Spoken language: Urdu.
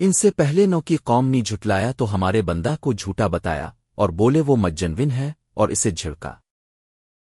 ان سے پہلے نو کی قوم نے جھٹلایا تو ہمارے بندہ کو جھوٹا بتایا اور بولے وہ مجنون ہے اور اسے جھڑکا۔